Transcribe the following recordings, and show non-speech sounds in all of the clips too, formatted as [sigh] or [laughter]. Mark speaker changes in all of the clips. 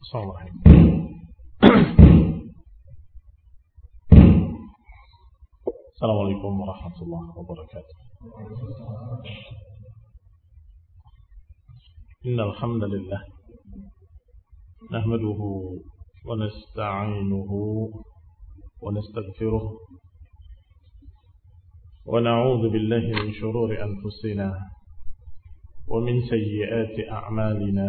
Speaker 1: Assalamualaikum. Assalamualaikum warahmatullahi wabarakatuh. إن الحمد لله نحمده ونستعينه ونستغفره ونعوذ بالله من شرور أنفسنا ومن سيئات أعمالنا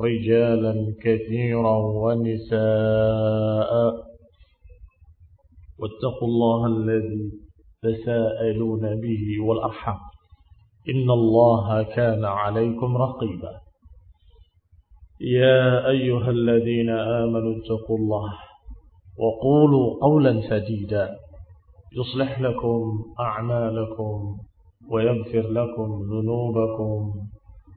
Speaker 1: رجالا كثيرا ونساء. واتقوا الله الذي تساءلون به والأرحام. إن الله كان عليكم رقيبا. يا أيها الذين آمنوا اتقوا الله وقولوا قولا سديدا. يصلح لكم أعمالكم ويغفر لكم ذنوبكم.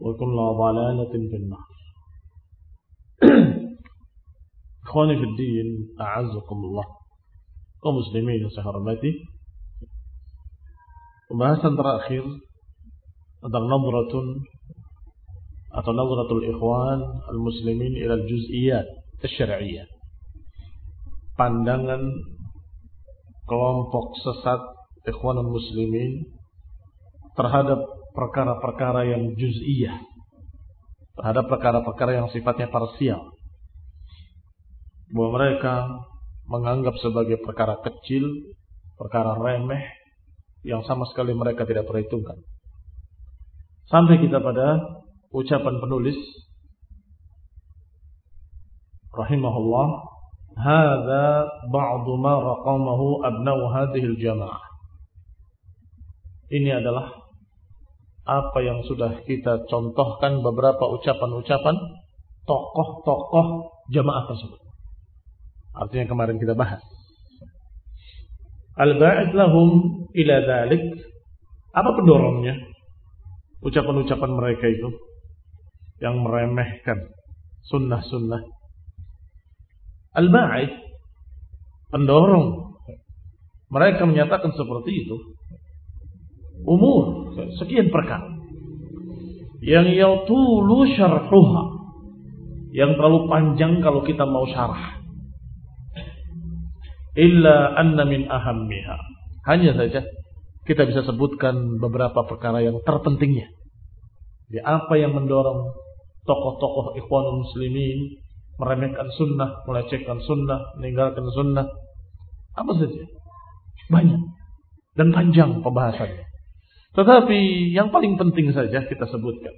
Speaker 1: وكل ضلالة في النار إخواني في الدين أعزكم الله kaum muslimin yang saya hormati pembahasan terakhir tentang nadratun atau nadratul ikhwan al-muslimin ila al-juz'iyat syar'iyyah pandangan kelompok sesat ikhwan muslimin terhadap perkara-perkara yang juz'iyah terhadap perkara-perkara yang sifatnya parsial bahwa mereka menganggap sebagai perkara kecil, perkara remeh yang sama sekali mereka tidak perhitungkan. Sampai kita pada ucapan penulis rahimahullah, "Hadza ba'du ma raqamahu abna'u hadhihi al-jamaah." Ini adalah apa yang sudah kita contohkan beberapa ucapan-ucapan tokoh-tokoh jamaah tersebut. Artinya kemarin kita bahas. Al-ba'id lahum ila dhalik. Apa pendorongnya? Ucapan-ucapan mereka itu. Yang meremehkan sunnah-sunnah. Al-ba'id. Pendorong. Mereka menyatakan seperti itu. Umur. Sekian perkara. Yang yatulu syarhuha. Yang terlalu panjang kalau kita mau syarah illa anna min ahammiha. Hanya saja kita bisa sebutkan beberapa perkara yang terpentingnya. Di apa yang mendorong tokoh-tokoh ikhwanul muslimin meremehkan sunnah, melecehkan sunnah, meninggalkan sunnah. Apa saja? Banyak. Dan panjang pembahasannya. Tetapi yang paling penting saja kita sebutkan.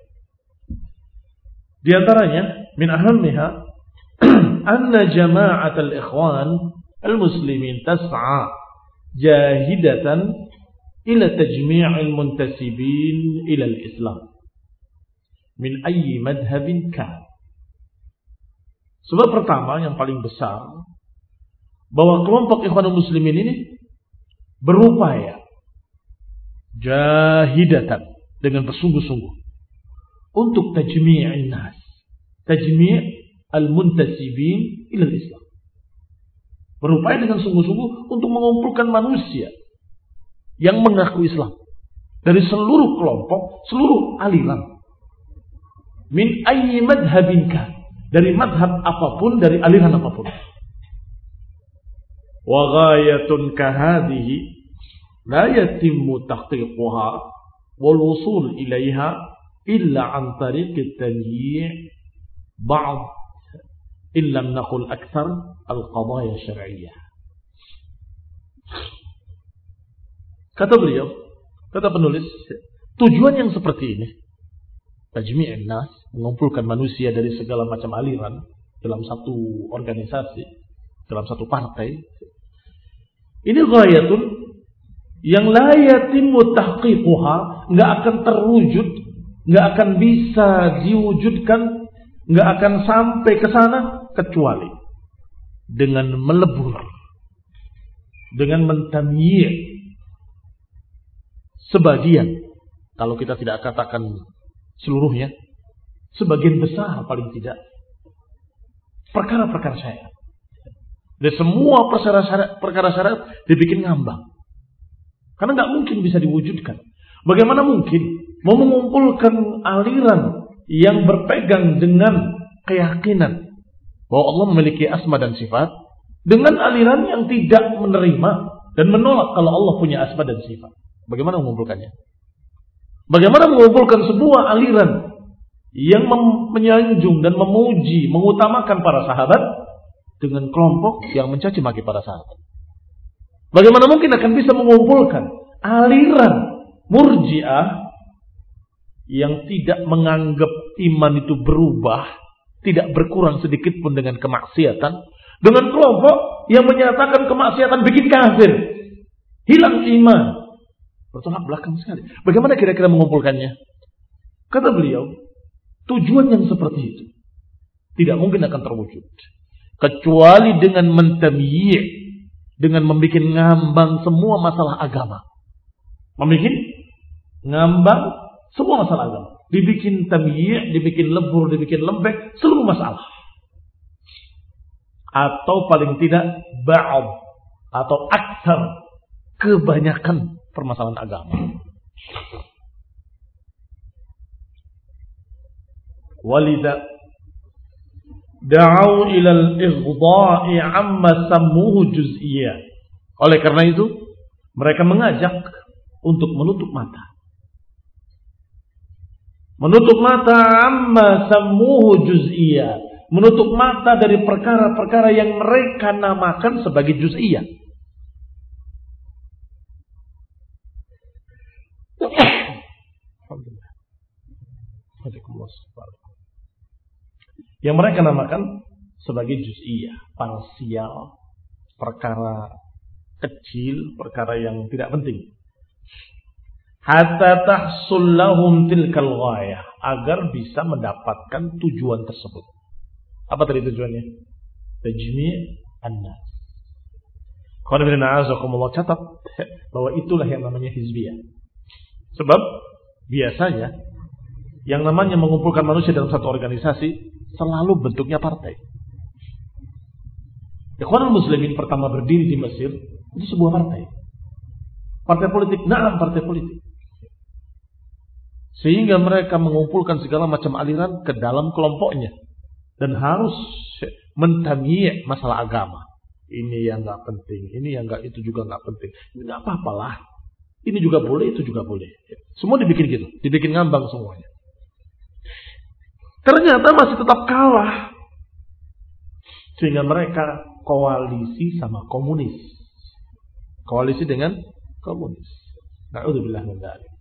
Speaker 1: Di antaranya min ahammiha [clears throat] anna jama'at al-ikhwan al-muslimin tas'a jahidatan ila tajmi'il muntasibin ila al-islam min ayyi madhhabin kan. Sebab pertama yang paling besar bahwa kelompok Ikhwan muslimin ini berupaya jahidatan dengan bersungguh-sungguh untuk tajmi'in nas, tajmi' al-muntasibin ila Islam Berupaya dengan sungguh-sungguh untuk mengumpulkan manusia yang mengaku Islam. Dari seluruh kelompok, seluruh aliran. Min ayyi madhabinka. Dari madhab apa pun, dari aliran apa pun. Wa ghayatun kahadihi wal wusul ilaiha illa an tariq at-tanyi' ba'd illa naqul akthar al-qadaya syar'iyyah. Kata beliau, kata penulis, tujuan yang seperti ini, tajmi'in nas, mengumpulkan manusia dari segala macam aliran dalam satu organisasi, dalam satu partai. Ini ghayatun yang la yatimmu tahqiquha, enggak akan terwujud, enggak akan bisa diwujudkan, enggak akan sampai ke sana kecuali dengan melebur, dengan mentamyi' sebagian, kalau kita tidak katakan seluruhnya, sebagian besar paling tidak, perkara-perkara syariat. Dan semua perkara syariat dibikin ngambang. Karena nggak mungkin bisa diwujudkan. Bagaimana mungkin mau mengumpulkan aliran yang berpegang dengan keyakinan bahwa Allah memiliki asma dan sifat dengan aliran yang tidak menerima dan menolak kalau Allah punya asma dan sifat. Bagaimana mengumpulkannya? Bagaimana mengumpulkan sebuah aliran yang menyanjung dan memuji, mengutamakan para sahabat dengan kelompok yang mencaci maki para sahabat? Bagaimana mungkin akan bisa mengumpulkan aliran murjiah yang tidak menganggap iman itu berubah, tidak berkurang sedikit pun dengan kemaksiatan, dengan kelompok yang menyatakan kemaksiatan bikin kafir, hilang iman, Bertolak belakang sekali. Bagaimana kira-kira mengumpulkannya? Kata beliau, tujuan yang seperti itu tidak mungkin akan terwujud. Kecuali dengan mentamyi' dengan membuat ngambang semua masalah agama. Membuat ngambang semua masalah agama. Dibikin tamyi', dibikin lebur, dibikin lembek, seluruh masalah. Atau paling tidak ba'ad atau aksar kebanyakan permasalahan agama. Walida da'au ila al-ighdha'i amma sammuhu juz'iyya. Oleh karena itu, mereka mengajak untuk menutup mata. Menutup mata amma sammuhu juz'iyya. Menutup mata dari perkara-perkara yang mereka namakan sebagai juz'iyah. Yang mereka namakan sebagai juz'iyah, parsial, perkara kecil, perkara yang tidak penting. Hatta tahsul lahum tilkal ghayah, agar bisa mendapatkan tujuan tersebut. Apa tadi tujuannya? Tajmi' an-nas. Catat [laughs] bahwa itulah yang namanya hizbiyah. Sebab biasanya yang namanya mengumpulkan manusia dalam satu organisasi selalu bentuknya partai. Ikhwanul Muslimin pertama berdiri di Mesir itu sebuah partai. Partai politik, nah partai politik. Sehingga mereka mengumpulkan segala macam aliran ke dalam kelompoknya. Dan harus mentamiyah masalah agama. Ini yang nggak penting, ini yang nggak itu juga nggak penting. Ini nggak apa-apalah. Ini juga boleh, itu juga boleh. Semua dibikin gitu, dibikin ngambang semuanya. Ternyata masih tetap kalah. Sehingga mereka koalisi sama komunis. Koalisi dengan komunis. Na'udzubillah min dzalik.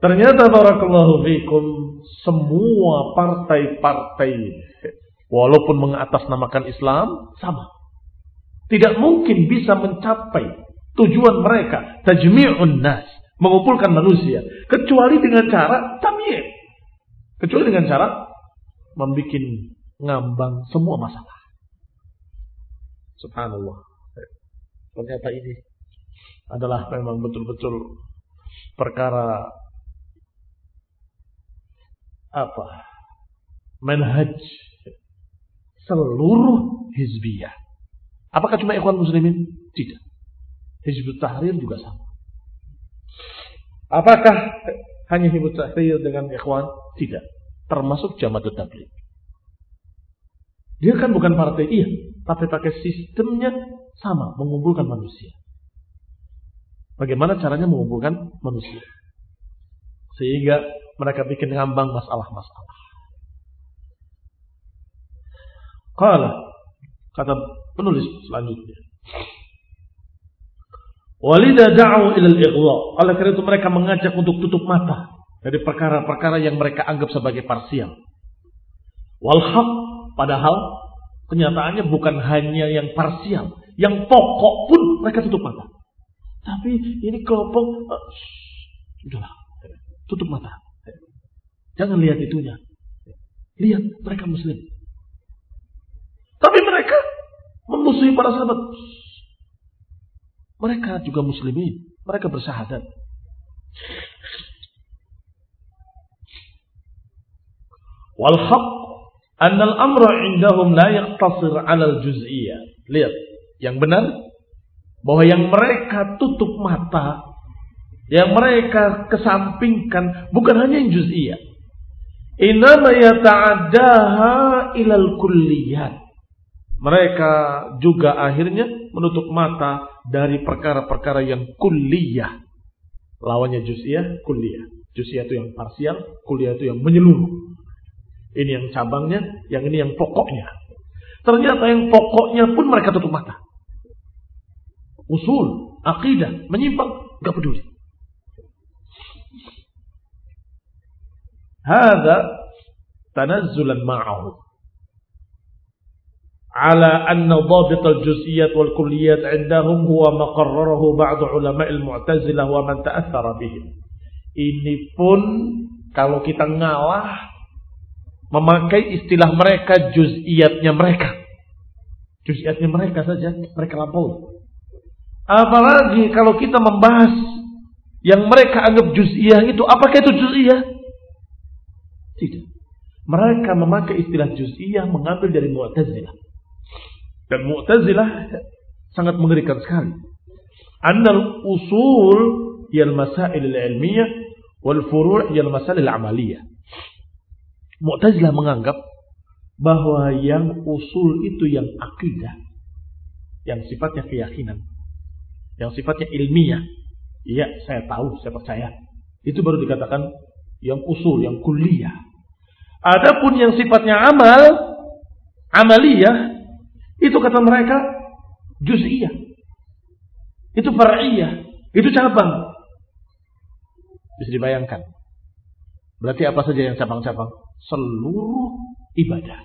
Speaker 1: Ternyata barakallahu fikum semua partai-partai walaupun mengatasnamakan Islam sama. Tidak mungkin bisa mencapai tujuan mereka tajmi'un nas, mengumpulkan manusia kecuali dengan cara tamyiz Kecuali dengan cara membuat ngambang semua masalah. Subhanallah. Ternyata ini adalah memang betul-betul perkara apa? Manhaj seluruh hizbiyah. Apakah cuma ikhwan muslimin? Tidak. Hizbut Tahrir juga sama. Apakah hanya Hizbut Tahrir dengan ikhwan? Tidak. Termasuk Jamaat Tabligh. Dia kan bukan partai, iya. Tapi pakai sistemnya sama, mengumpulkan manusia. Bagaimana caranya mengumpulkan manusia? Sehingga mereka bikin ngambang masalah-masalah. Kala kata penulis selanjutnya. Walida da'u ilal ighwa. Oleh karena itu mereka mengajak untuk tutup mata dari perkara-perkara yang mereka anggap sebagai parsial. Wal padahal kenyataannya bukan hanya yang parsial, yang pokok pun mereka tutup mata. Tapi ini kelompok uh, sudahlah, tutup mata. Jangan lihat itunya. Lihat mereka muslim. Tapi mereka memusuhi para sahabat. Mereka juga muslimin. Mereka bersahadat. Wal haq anna al-amra indahum la yaqtasir 'ala al-juz'iyyah. Lihat, yang benar bahwa yang mereka tutup mata, yang mereka kesampingkan bukan hanya yang juz'iyah. Inama yata'addaha ilal kulliyat. Mereka juga akhirnya menutup mata dari perkara-perkara yang kuliah. Lawannya juz'iyah, kuliah. Juz'iyah itu yang parsial, kuliah itu yang menyeluruh. Ini yang cabangnya, yang ini yang pokoknya. Ternyata yang pokoknya pun mereka tutup mata. Usul, akidah, menyimpang, gak peduli. Hada tanazzulan ala anna dhabit al-juziyat wal kulliyat indahum huwa maqarrarahu ba'd ulama al-mu'tazilah wa man ta'athara bihim. Ini pun kalau kita ngalah memakai istilah mereka juz'iyatnya mereka. Juz'iyatnya mereka saja mereka lampau Apalagi kalau kita membahas yang mereka anggap juz'iyah itu apakah itu juz'iyah? Tidak. Mereka memakai istilah juz'iyah mengambil dari Mu'tazilah dan Mu'tazilah sangat mengerikan sekali. Annal usul yal masail ilmiyah wal furu' yal masail amaliyah. Mu'tazilah menganggap bahwa yang usul itu yang akidah, yang sifatnya keyakinan, yang sifatnya ilmiah. Iya, saya tahu, saya percaya. Itu baru dikatakan yang usul, yang kuliah. Adapun yang sifatnya amal, amaliyah, itu kata mereka juz'iyah. Itu far'iyah. Itu cabang. Bisa dibayangkan. Berarti apa saja yang cabang-cabang? Seluruh ibadah.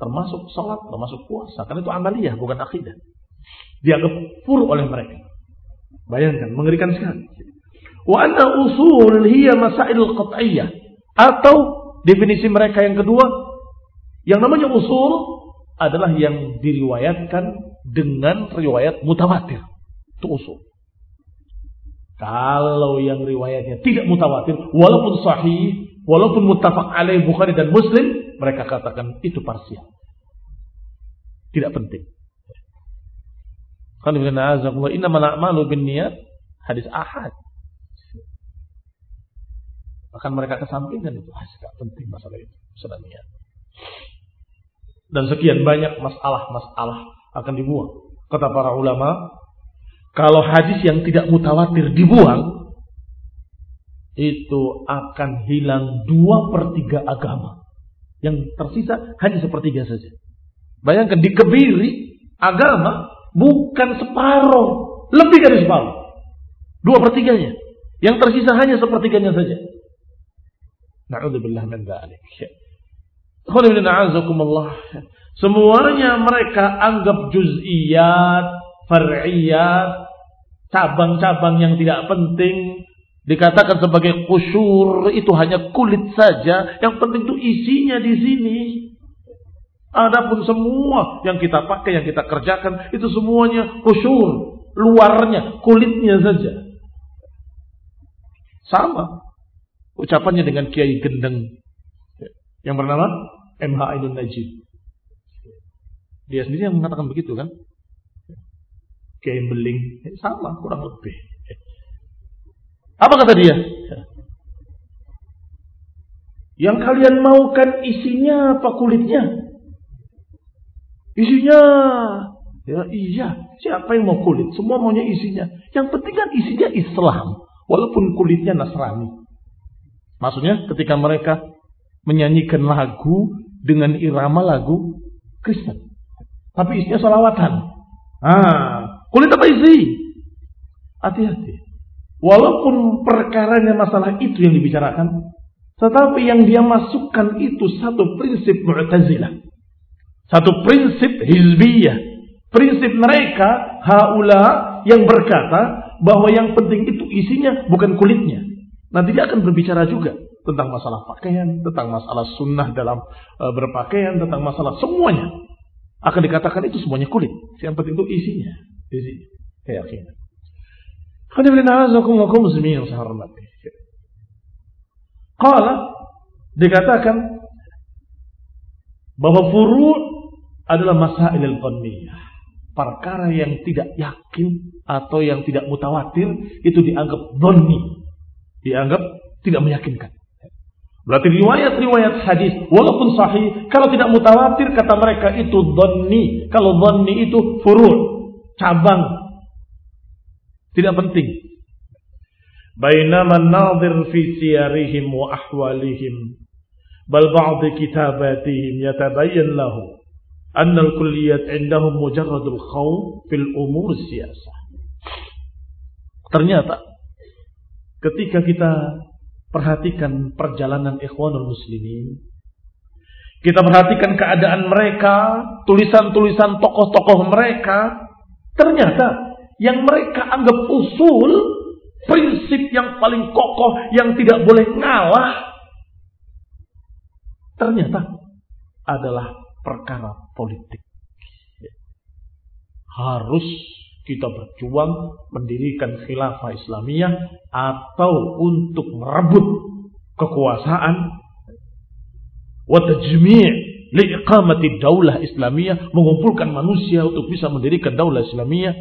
Speaker 1: Termasuk sholat, termasuk puasa. Karena itu amaliyah, bukan akidah. Dianggap pur oleh mereka. Bayangkan, mengerikan sekali. Wa anna usul hiya masail qat'iyah. Atau definisi mereka yang kedua, yang namanya usul adalah yang diriwayatkan dengan riwayat mutawatir. Itu usul. Kalau yang riwayatnya tidak mutawatir, walaupun sahih, walaupun muttafaq alaih Bukhari dan Muslim, mereka katakan itu parsial. Tidak penting. Kan inna a'malu bin niat hadis ahad. Bahkan mereka kesampingkan itu. Ah, tidak penting masalah itu. Masalah niat dan sekian banyak masalah-masalah akan dibuang. Kata para ulama, kalau hadis yang tidak mutawatir dibuang, itu akan hilang dua per tiga agama. Yang tersisa hanya sepertiga saja. Bayangkan dikebiri agama bukan separuh, lebih dari separuh. Dua pertiganya. Yang tersisa hanya sepertiganya saja. Na'udzubillah min dzalik. Semuanya mereka anggap juz'iyat, far'iyat, cabang-cabang yang tidak penting. Dikatakan sebagai kusur itu hanya kulit saja. Yang penting itu isinya di sini. Adapun semua yang kita pakai, yang kita kerjakan, itu semuanya kusur. Luarnya, kulitnya saja. Sama. Ucapannya dengan Kiai Gendeng. Yang bernama MH Ainun Najib. Dia sendiri yang mengatakan begitu kan? Kiai Beling, eh, sama kurang lebih. Apa kata dia? Yang kalian mau kan isinya apa kulitnya? Isinya. Ya iya, siapa yang mau kulit? Semua maunya isinya. Yang penting kan isinya Islam, walaupun kulitnya Nasrani. Maksudnya ketika mereka menyanyikan lagu dengan irama lagu Kristen. Tapi isinya salawatan. Ah, kulit apa isi? Hati-hati. Walaupun perkaranya masalah itu yang dibicarakan, tetapi yang dia masukkan itu satu prinsip Mu'tazilah. Satu prinsip hizbiyah. Prinsip mereka, haula yang berkata bahwa yang penting itu isinya bukan kulitnya. Nanti dia akan berbicara juga tentang masalah pakaian, tentang masalah sunnah dalam e, berpakaian, tentang masalah semuanya. Akan dikatakan itu semuanya kulit. Yang penting itu isinya. Isinya. Keyakinan. Qala dikatakan bahwa furu' adalah masail al-dhanniyah. Perkara yang tidak yakin atau yang tidak mutawatir itu dianggap dhanni. Dianggap tidak meyakinkan. Berarti riwayat-riwayat hadis walaupun sahih kalau tidak mutawatir kata mereka itu dhanni. Kalau dhanni itu furu' cabang. Tidak penting. Bainaman nadhir fi siyarihim wa ahwalihim bal ba'd kitabatihim yatabayyan lahu anna al-kulliyat indahum mujarradul khawf fil umur siyasah. Ternyata ketika kita perhatikan perjalanan ikhwanul muslimin kita perhatikan keadaan mereka tulisan-tulisan tokoh-tokoh mereka ternyata yang mereka anggap usul prinsip yang paling kokoh yang tidak boleh ngalah ternyata adalah perkara politik. Harus kita berjuang mendirikan khilafah Islamiyah atau untuk merebut kekuasaan. Wa tajmi' liiqamati daulah Islamiyah mengumpulkan manusia untuk bisa mendirikan daulah Islamiyah.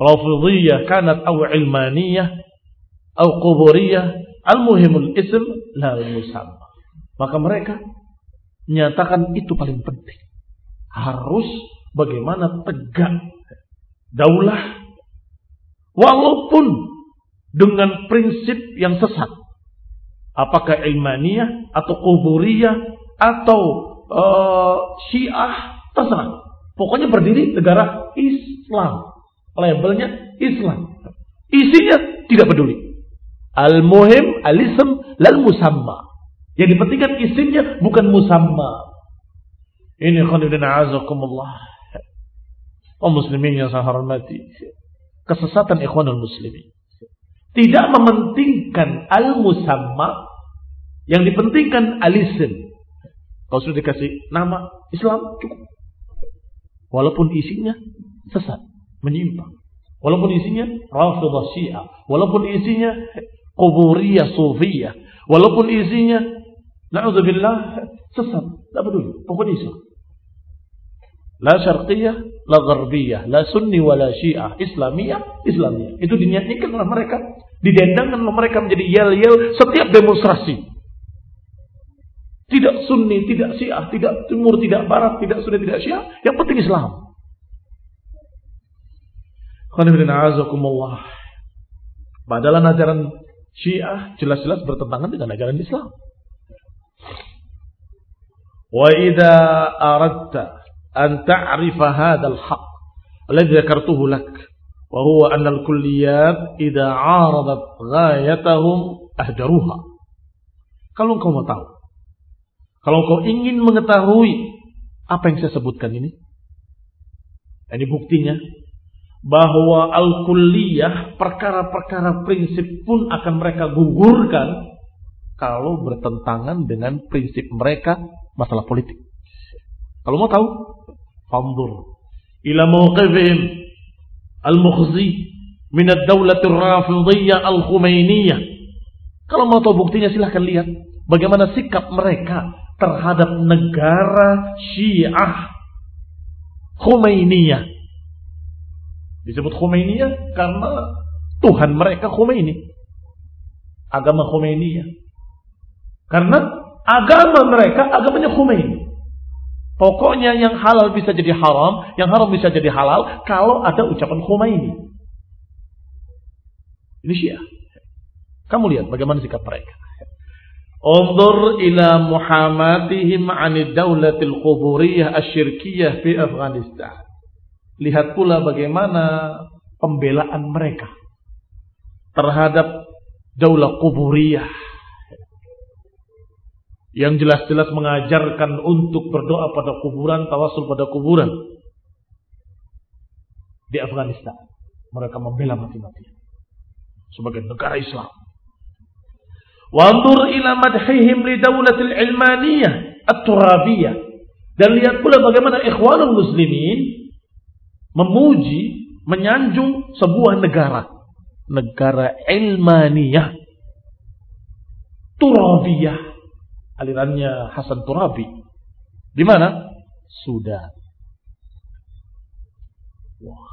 Speaker 1: Rafidhiyah kanat aw ilmaniyah aw quburiyah. Al-muhimul ism la musamma maka mereka menyatakan itu paling penting. Harus bagaimana tegak daulah walaupun dengan prinsip yang sesat apakah ilmaniyah atau kuburiyah atau uh, syiah terserah pokoknya berdiri negara Islam labelnya Islam. Isinya tidak peduli. Al-muhim al-ism lal musamma. Yang dipentingkan isinya bukan musamma. Ini khonibin azakumullah. Oh muslimin yang saya hormati. Kesesatan ikhwanul muslimin. Tidak mementingkan al-musamma. Yang dipentingkan al-ism. Kalau sudah dikasih nama Islam cukup. Walaupun isinya sesat menyimpang. Walaupun isinya Rafidah Syiah, walaupun isinya Quburiyah Sufiyah, walaupun isinya Na'udzubillah sesat, tak peduli, pokoknya Islam. La syarqiyah, la gharbiyah, la sunni wa la syiah, islamiyah, islamiyah. Itu dinyanyikan oleh mereka, didendangkan oleh mereka menjadi yel-yel setiap demonstrasi. Tidak sunni, tidak syiah, tidak timur, tidak barat, tidak sunni, tidak syiah. Yang penting Islam. Padahal ajaran Syiah jelas-jelas bertentangan dengan ajaran Islam. Wa idza aradta an ta'rifa hadzal haqq alladhi dzakartuhu lak wa huwa anna al-kulliyat idza 'aradat ahdaruha. Kalau engkau mau tahu, kalau engkau ingin mengetahui apa yang saya sebutkan ini, ini buktinya bahwa al-kulliyah perkara-perkara prinsip pun akan mereka gugurkan kalau bertentangan dengan prinsip mereka masalah politik. Kalau mau tahu, fanzur ila mawqifihim al-mukhzi min ad-daulah ar-rafidhiyyah al-khumainiyah. Kalau mau tahu buktinya silahkan lihat bagaimana sikap mereka terhadap negara Syiah Khomeiniya Disebut Khomeini karena Tuhan mereka Khomeini. Agama Khomeini Karena agama mereka agamanya Khomeini. Pokoknya yang halal bisa jadi haram, yang haram bisa jadi halal kalau ada ucapan Khomeini. Ini Syiah. Kamu lihat bagaimana sikap mereka. Undur ila muhammatihim anid daulatil quburiyah asyirkiyah fi Afghanistan. Lihat pula bagaimana pembelaan mereka terhadap daulah kuburiyah yang jelas-jelas mengajarkan untuk berdoa pada kuburan, tawasul pada kuburan di Afghanistan. Mereka membela mati-matian sebagai negara Islam. Wandur ila madhihim li daulatil ilmaniyah at-turabiyah. Dan lihat pula bagaimana ikhwanul muslimin memuji, menyanjung sebuah negara. Negara ilmaniyah. Turabiyah. Alirannya Hasan Turabi. Di mana? Sudah. Wah.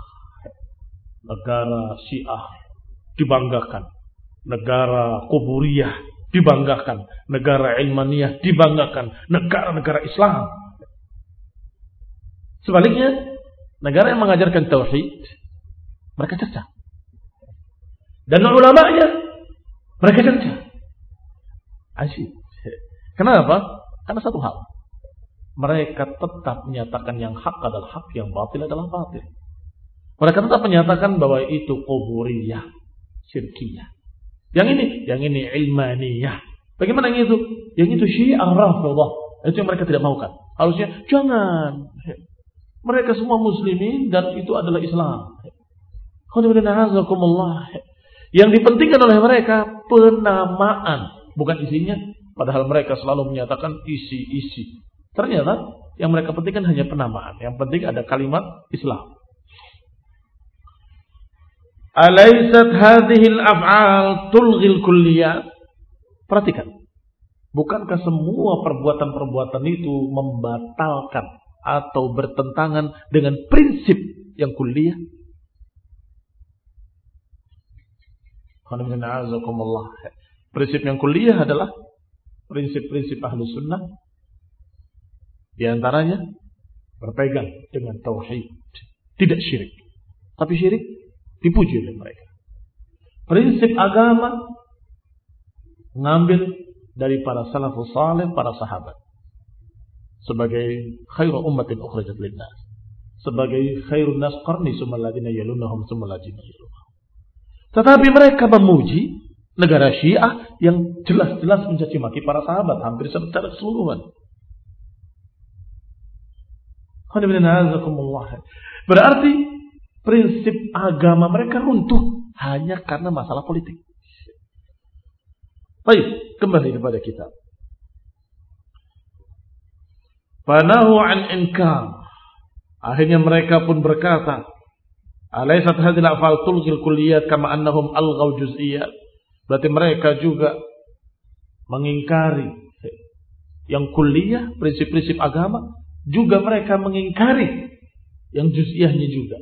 Speaker 1: Negara Syiah dibanggakan negara kuburiyah dibanggakan, negara ilmaniyah dibanggakan, negara-negara Islam. Sebaliknya, negara yang mengajarkan tauhid mereka cerca. Dan ulamanya mereka cerca. Asyik. Kenapa? Karena satu hal. Mereka tetap menyatakan yang hak adalah hak, yang batil adalah batil. Mereka tetap menyatakan bahwa itu kuburiyah, syirkiyah. Yang ini, yang ini ilmaniyah. Bagaimana yang itu? Yang itu syiah rafidah. Itu yang mereka tidak maukan. Harusnya jangan. Mereka semua muslimin dan itu adalah Islam. Yang dipentingkan oleh mereka penamaan, bukan isinya. Padahal mereka selalu menyatakan isi-isi. Ternyata yang mereka pentingkan hanya penamaan. Yang penting ada kalimat Islam. Alaisat hadhil af'al tulghil kulliyat? Perhatikan. Bukankah semua perbuatan-perbuatan itu membatalkan atau bertentangan dengan prinsip yang kuliah? Prinsip yang kuliah adalah prinsip-prinsip ahlu sunnah. Di antaranya berpegang dengan tauhid. Tidak syirik. Tapi syirik Dipuji oleh mereka. Prinsip agama mengambil dari para salafus salih, para sahabat. Sebagai khairu ummatin ukhrajat linnas. Sebagai khairun nas qarni sumaladina yalunahum sumaladina yalunahum. Tetapi mereka memuji negara Syiah yang jelas-jelas mencaci maki para sahabat hampir secara keseluruhan. Berarti prinsip agama mereka runtuh hanya karena masalah politik. Baik, kembali kepada kita. Fanahu an inkar. Akhirnya mereka pun berkata, Alaisat hadil afal tulgil kulliyat kama annahum alghaw juz'iyat. Berarti mereka juga mengingkari yang kuliah, prinsip-prinsip agama, juga mereka mengingkari yang juz'iyahnya juga.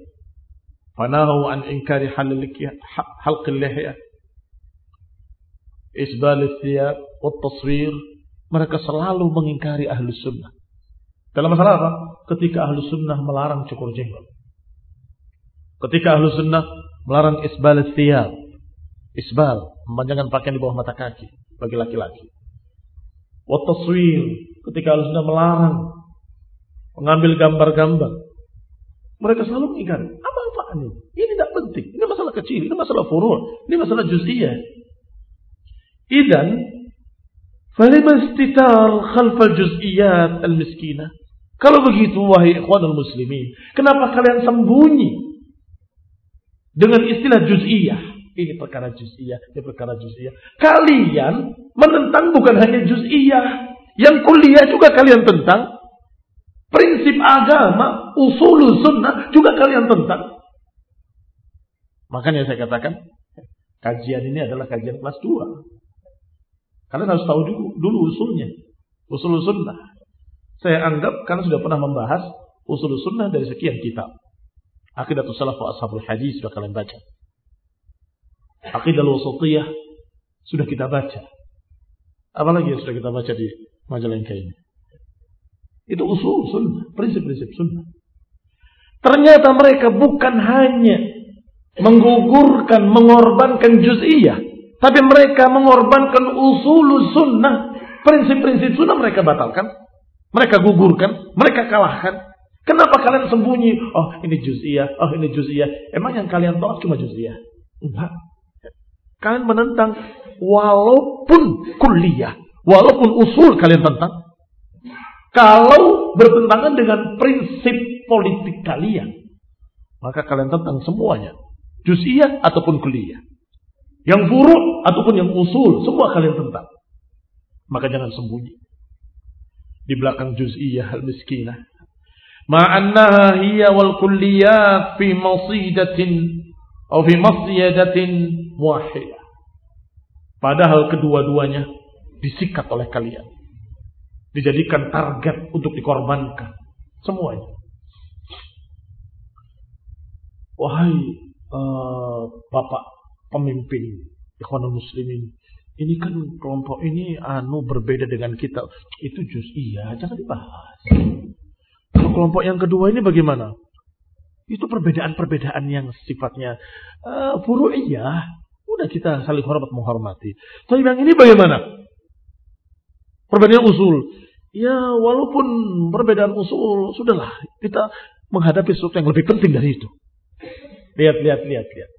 Speaker 1: Fanahu an inkari halq al-lihya isbal al-thiyab taswir mereka selalu mengingkari ahlu sunnah dalam masalah apa? ketika ahlu sunnah melarang cukur jenggot ketika ahlu sunnah melarang isbal al-thiyab isbal memanjangkan pakaian di bawah mata kaki bagi laki-laki taswir ketika ahlu sunnah melarang mengambil gambar-gambar mereka selalu mengingkari apa ini? Ini tidak penting. Ini masalah kecil. Ini masalah furu'. Ini masalah juz'iyah. Idan, falima istitar khalfal juz'iyat al-miskinah. Kalau begitu, wahai ikhwanul muslimin, kenapa kalian sembunyi dengan istilah juz'iyah? Ini perkara juz'iyah, ini perkara juz'iyah. Kalian menentang bukan hanya juz'iyah, yang kuliah juga kalian tentang. Prinsip agama, usul sunnah juga kalian tentang. Makanya saya katakan kajian ini adalah kajian kelas 2. Kalian harus tahu dulu, dulu usulnya. Usul sunnah. Saya anggap karena sudah pernah membahas usul sunnah dari sekian kitab. Aqidatul Salaf wa Ashabul Hadis sudah kalian baca. Aqidah Wasatiyah sudah kita baca. Apalagi yang sudah kita baca di majalah yang ini. Itu usul sunnah, prinsip-prinsip sunnah. Ternyata mereka bukan hanya menggugurkan, mengorbankan juz'iyah. Tapi mereka mengorbankan usul sunnah. Prinsip-prinsip sunnah mereka batalkan. Mereka gugurkan, mereka kalahkan. Kenapa kalian sembunyi? Oh ini juz'iyah, oh ini juz'iyah. Emang yang kalian tolak cuma juz'iyah? Enggak. Kalian menentang walaupun kuliah. Walaupun usul kalian tentang. Kalau bertentangan dengan prinsip politik kalian, maka kalian tentang semuanya. Juz'iyah ataupun kuliah. Yang buruk ataupun yang usul, semua kalian tentang. Maka jangan sembunyi. Di belakang juz'iyah al-miskinah. Ma'annaha hiya wal kulliyat fi masidatin atau fi masyadatin wahidah. Padahal kedua-duanya disikat oleh kalian dijadikan target untuk dikorbankan. Semuanya. Wahai uh, Bapak pemimpin Ikhwanul Muslimin, ini kan kelompok ini anu berbeda dengan kita. Itu jus iya, jangan dibahas. Kalau kelompok yang kedua ini bagaimana? Itu perbedaan-perbedaan yang sifatnya uh, iya. Udah kita saling hormat menghormati. Tapi yang ini bagaimana? Perbedaan usul. Ya walaupun perbedaan usul, sudahlah kita menghadapi sesuatu yang lebih penting dari itu. Lihat, lihat, lihat, lihat.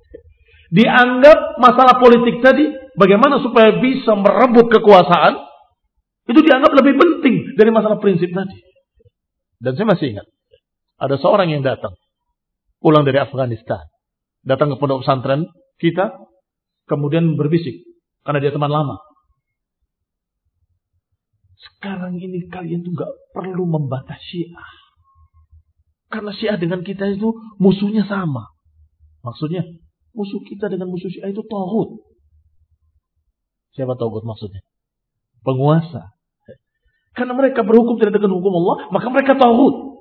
Speaker 1: Dianggap masalah politik tadi, bagaimana supaya bisa merebut kekuasaan, itu dianggap lebih penting dari masalah prinsip tadi. Dan saya masih ingat, ada seorang yang datang, pulang dari Afghanistan, datang ke pondok pesantren kita, kemudian berbisik, karena dia teman lama. Sekarang ini kalian tuh gak perlu membatas Syiah. Karena Syiah dengan kita itu musuhnya sama. Maksudnya, musuh kita dengan musuh Syiah itu Tauhud. Siapa Tauhud maksudnya? Penguasa. Karena mereka berhukum tidak dengan hukum Allah, maka mereka Tauhud.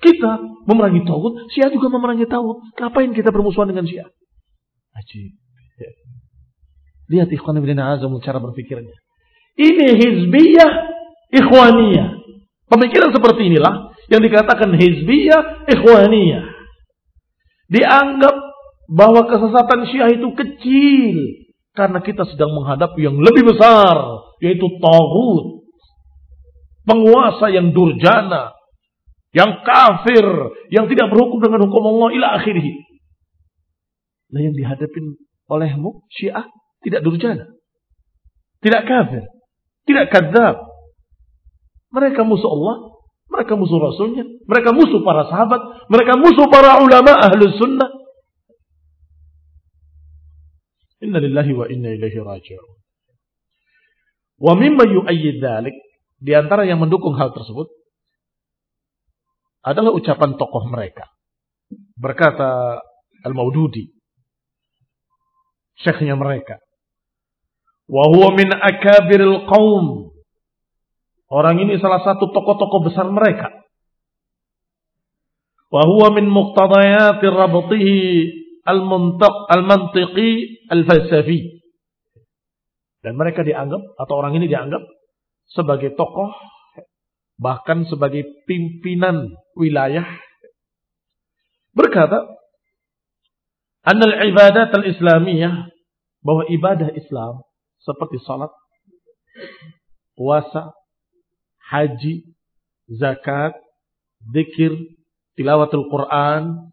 Speaker 1: Kita memerangi Tauhud, Syiah juga memerangi Tauhud. Ngapain kita bermusuhan dengan Syiah? Ajib. Lihat ikhwan ibn azam cara berpikirnya. Ini hizbiyah ikhwaniyah. Pemikiran seperti inilah yang dikatakan hizbiyah ikhwaniyah. Dianggap bahwa kesesatan Syiah itu kecil karena kita sedang menghadapi yang lebih besar yaitu tauhid. Penguasa yang durjana, yang kafir, yang tidak berhukum dengan hukum Allah ila akhirih. Nah yang dihadapin olehmu Syiah tidak durjana, tidak kafir, tidak kadzab, mereka musuh Allah, mereka musuh Rasulnya, mereka musuh para sahabat, mereka musuh para ulama ahlu sunnah. Inna lillahi wa inna ilaihi raji'un. Wa mimma yu'ayyid dhalik, di antara yang mendukung hal tersebut, adalah ucapan tokoh mereka. Berkata Al-Maududi, syekhnya mereka. Wa huwa min akabiril qawm Orang ini salah satu tokoh-tokoh besar mereka. Wa huwa min muqtadayati rabtihi al-muntaq al-mantiqi al-falsafi. Dan mereka dianggap atau orang ini dianggap sebagai tokoh bahkan sebagai pimpinan wilayah berkata annal ibadat al-islamiyah bahwa ibadah Islam seperti salat, puasa, haji, zakat, zikir, tilawatul Quran,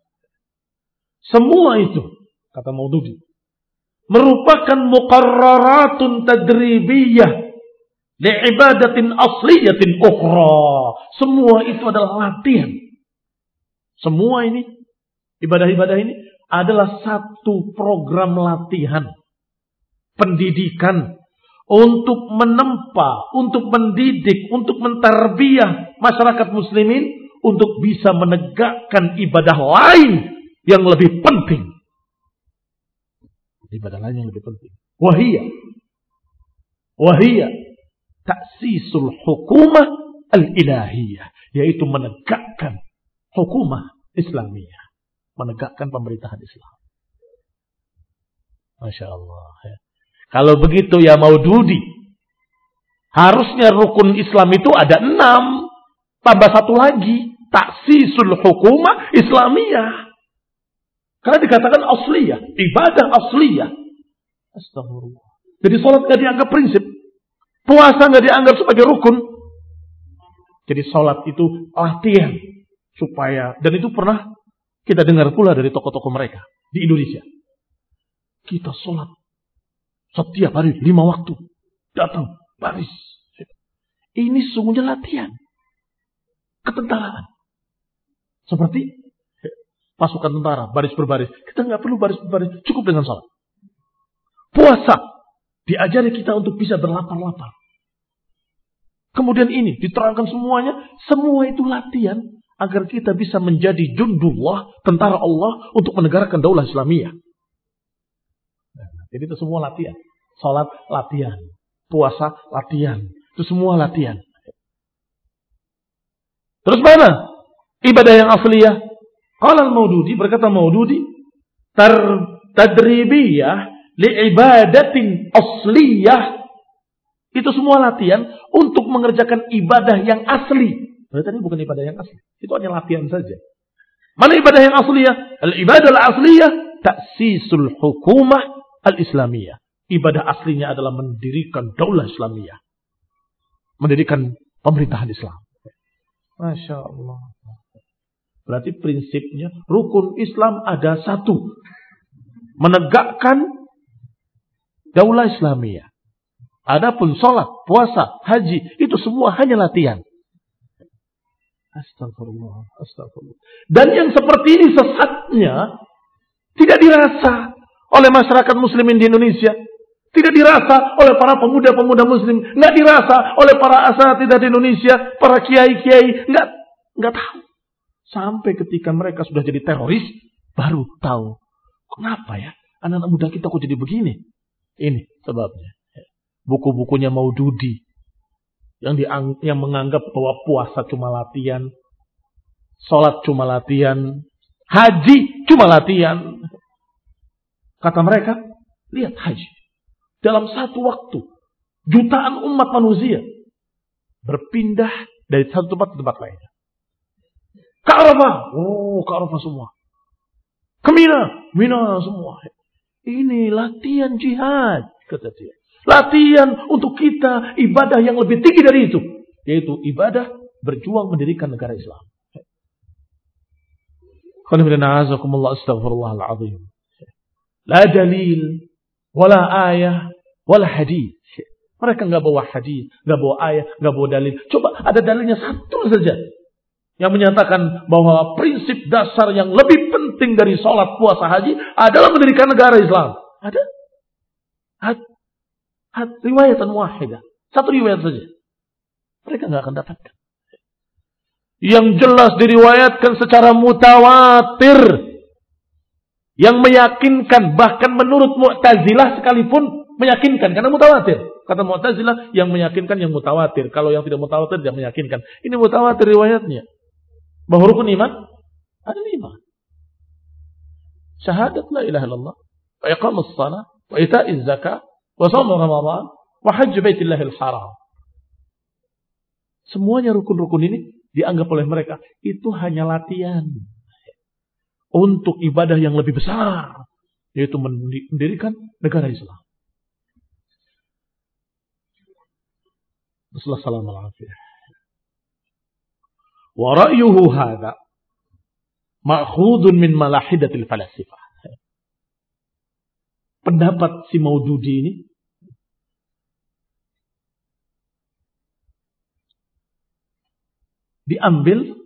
Speaker 1: semua itu kata Maududi merupakan muqarraratun tadribiyah li'ibadatin asliyatin ukhra. Semua itu adalah latihan. Semua ini ibadah-ibadah ini adalah satu program latihan pendidikan untuk menempa, untuk mendidik, untuk mentarbiah masyarakat muslimin untuk bisa menegakkan ibadah lain yang lebih penting. Ibadah lain yang lebih penting. Wahia. Wahia. Taksisul hukumah al-ilahiyah. Yaitu menegakkan hukumah Islamiyah. menegakkan pemerintahan Islam. Masya Allah. Ya. Kalau begitu ya mau Dudi. Harusnya rukun Islam itu ada enam. Tambah satu lagi. Taksisul hukumah Islamiyah. Karena dikatakan asliyah. Ibadah asliyah. Astagfirullah. Jadi sholat gak dianggap prinsip. Puasa gak dianggap sebagai rukun. Jadi sholat itu latihan. Supaya, dan itu pernah kita dengar pula dari tokoh-tokoh mereka di Indonesia. Kita sholat setiap hari lima waktu. Datang baris. Ini sungguhnya latihan. Ketentaraan. Seperti pasukan tentara, baris berbaris. Kita nggak perlu baris berbaris, cukup dengan sholat. Puasa. Diajari kita untuk bisa berlapar-lapar. Kemudian ini diterangkan semuanya. Semua itu latihan agar kita bisa menjadi jundullah, tentara Allah untuk menegarakan daulah Islamiyah. Jadi itu semua latihan. Salat latihan. Puasa latihan. Itu semua latihan. Terus mana? Ibadah yang asliyah. Kalau maududi berkata Maududi, tadribiyah li ibadatin asliyah. Itu semua latihan untuk mengerjakan ibadah yang asli. Berarti ini bukan ibadah yang asli. Itu hanya latihan saja. Mana ibadah yang asliyah? Al-ibadah al-asliyah taksisul hukumah al-Islamiyah. Ibadah aslinya adalah mendirikan daulah Islamiyah. Mendirikan pemerintahan Islam. Masya Allah. Berarti prinsipnya rukun Islam ada satu. Menegakkan daulah Islamiyah. Adapun sholat, puasa, haji, itu semua hanya latihan. Astagfirullah, astagfirullah. Dan yang seperti ini sesatnya tidak dirasa oleh masyarakat muslimin di Indonesia. Tidak dirasa oleh para pemuda-pemuda muslim. Nggak dirasa oleh para asatidah di Indonesia. Para kiai-kiai. Nggak, nggak tahu. Sampai ketika mereka sudah jadi teroris. Baru tahu. Kenapa ya? Anak-anak muda kita kok jadi begini? Ini sebabnya. Buku-bukunya Maududi. Yang, diang, yang menganggap bahwa puasa cuma latihan. Sholat cuma latihan. Haji cuma latihan. Kata mereka, lihat haji. Dalam satu waktu, jutaan umat manusia berpindah dari satu tempat ke tempat lainnya. Ke oh ke semua. Ke Mina, Mina semua. Ini latihan jihad, kata dia. Latihan untuk kita ibadah yang lebih tinggi dari itu. Yaitu ibadah berjuang mendirikan negara Islam. La dalil, wala ayah, wala hadis. Mereka nggak bawa hadis, nggak bawa ayah, nggak bawa dalil. Coba ada dalilnya satu saja yang menyatakan bahwa prinsip dasar yang lebih penting dari sholat, puasa, haji adalah mendirikan negara Islam. Ada? Had, had, riwayatan wahidah. Satu riwayat saja. Mereka nggak akan dapatkan. Yang jelas diriwayatkan secara mutawatir yang meyakinkan bahkan menurut Mu'tazilah sekalipun meyakinkan karena mutawatir. Kata Mu'tazilah yang meyakinkan yang mutawatir. Kalau yang tidak mutawatir tidak meyakinkan. Ini mutawatir riwayatnya. Bahwa rukun iman ada lima. Ilaha illallah. Wa iqamus salah. Wa ita'iz zakah. Wa saum Ramadan. Wa hajj baitillahil haram. Semuanya rukun-rukun ini dianggap oleh mereka itu hanya latihan untuk ibadah yang lebih besar, yaitu mendirikan negara Islam. Rasulullah Wa ra'yuhu hadha ma'khudun min malahidatil falasifah. Pendapat si Maududi ini diambil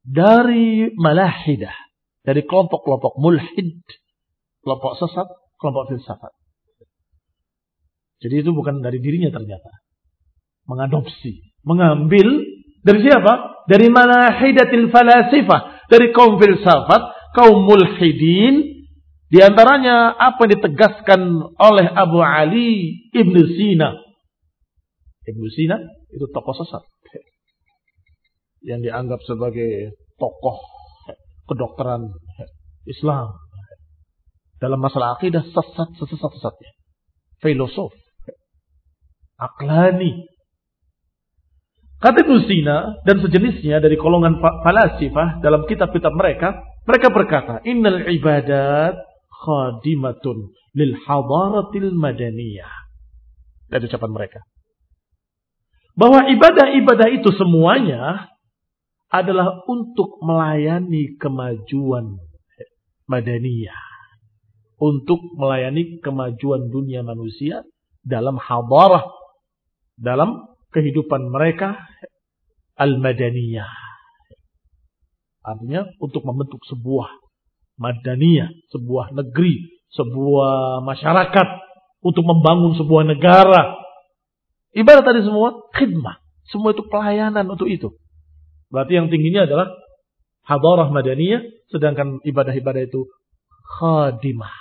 Speaker 1: dari malahidah dari kelompok-kelompok mulhid, kelompok sesat, kelompok filsafat. Jadi itu bukan dari dirinya ternyata. Mengadopsi, mengambil dari siapa? Dari mana hidatil falasifah, dari kaum filsafat, kaum mulhidin, di antaranya apa yang ditegaskan oleh Abu Ali Ibn Sina. Ibn Sina itu tokoh sesat. Yang dianggap sebagai tokoh kedokteran Islam. Dalam masalah akidah sesat sesat sesatnya. Filosof. Aklani. Kata Sina dan sejenisnya dari golongan falasifah dalam kitab-kitab mereka, mereka berkata, "Innal ibadat khadimatun lil hadaratil madaniyah." Dari ucapan mereka. Bahwa ibadah-ibadah itu semuanya adalah untuk melayani kemajuan madaniyah. Untuk melayani kemajuan dunia manusia dalam hadarah. Dalam kehidupan mereka al-madaniyah. Artinya untuk membentuk sebuah madaniyah, sebuah negeri, sebuah masyarakat, untuk membangun sebuah negara. Ibarat tadi semua khidmah. Semua itu pelayanan untuk itu. Berarti yang tingginya adalah hadarah madaniyah, sedangkan ibadah-ibadah itu khadimah,